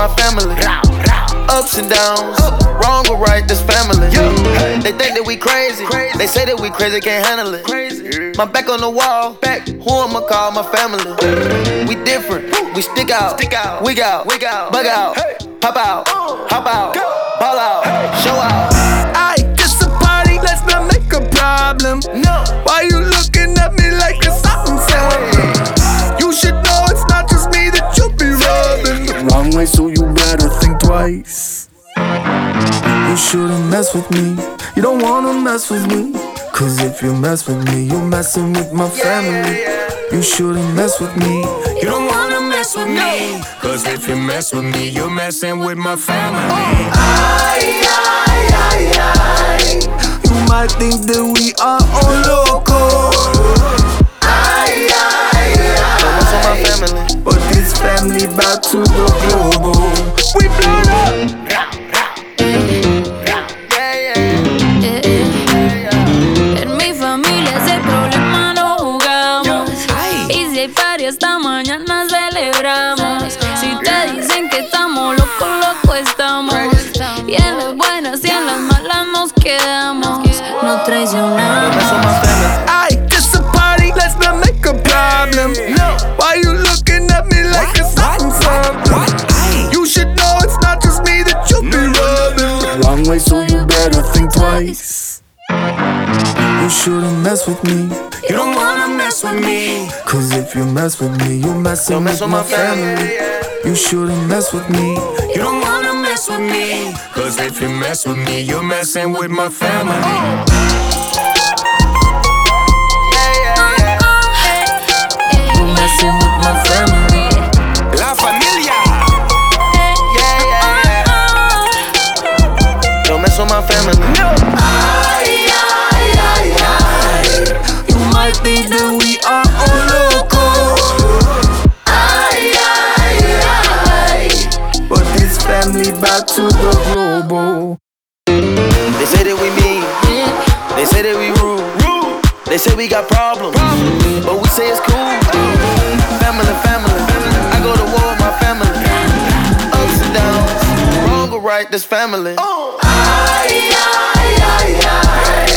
my family. Ups and downs, wrong or right, this family. They think that we crazy. crazy. They say that we crazy, can't handle it. Crazy. My back on the wall, back. Who I'ma call my family? We different, we stick out, stick out, wig out, wig out, bug out, pop out, hop out, ball twice. You shouldn't mess with me. You don't wanna mess with me. Cause if you mess with me, you're messing with my family. You shouldn't mess with me. You don't wanna mess with me. Cause if you mess with me, you're messing with my family. Oh. Ay, ay, ay, ay. You might think that we are all loco. Ay, ay, so what's on my ay. family? But this family back to the malas nos quedamos. No traicionamos. on my family? I just a party, let's not make a problem. No. Why you looking at me like it's something something? You should know it's not just me that you be mm-hmm. rubbing. Wrong way, so you better think twice. You shouldn't mess with me. You don't wanna mess with me. Cause if you mess with me, you're messing mess with with my my family. family. You shouldn't mess with me. You don't wanna mess with me. Cause if you mess with me, you're messing with my family. Yeah, yeah, yeah. You're messing with my family. La familia. Yeah, yeah, yeah. Don't mess with my family. Ay, ay, ay, ay. You might think that we are all loco. Ay, ay, ay. But this family back to the global. They say that we mean. They say that we rude. They say we got problems. But we say it's cool. Family, family. I go to war with my family. Ups and downs. Wrong or right, this family. Ay, ay, ay, ay. You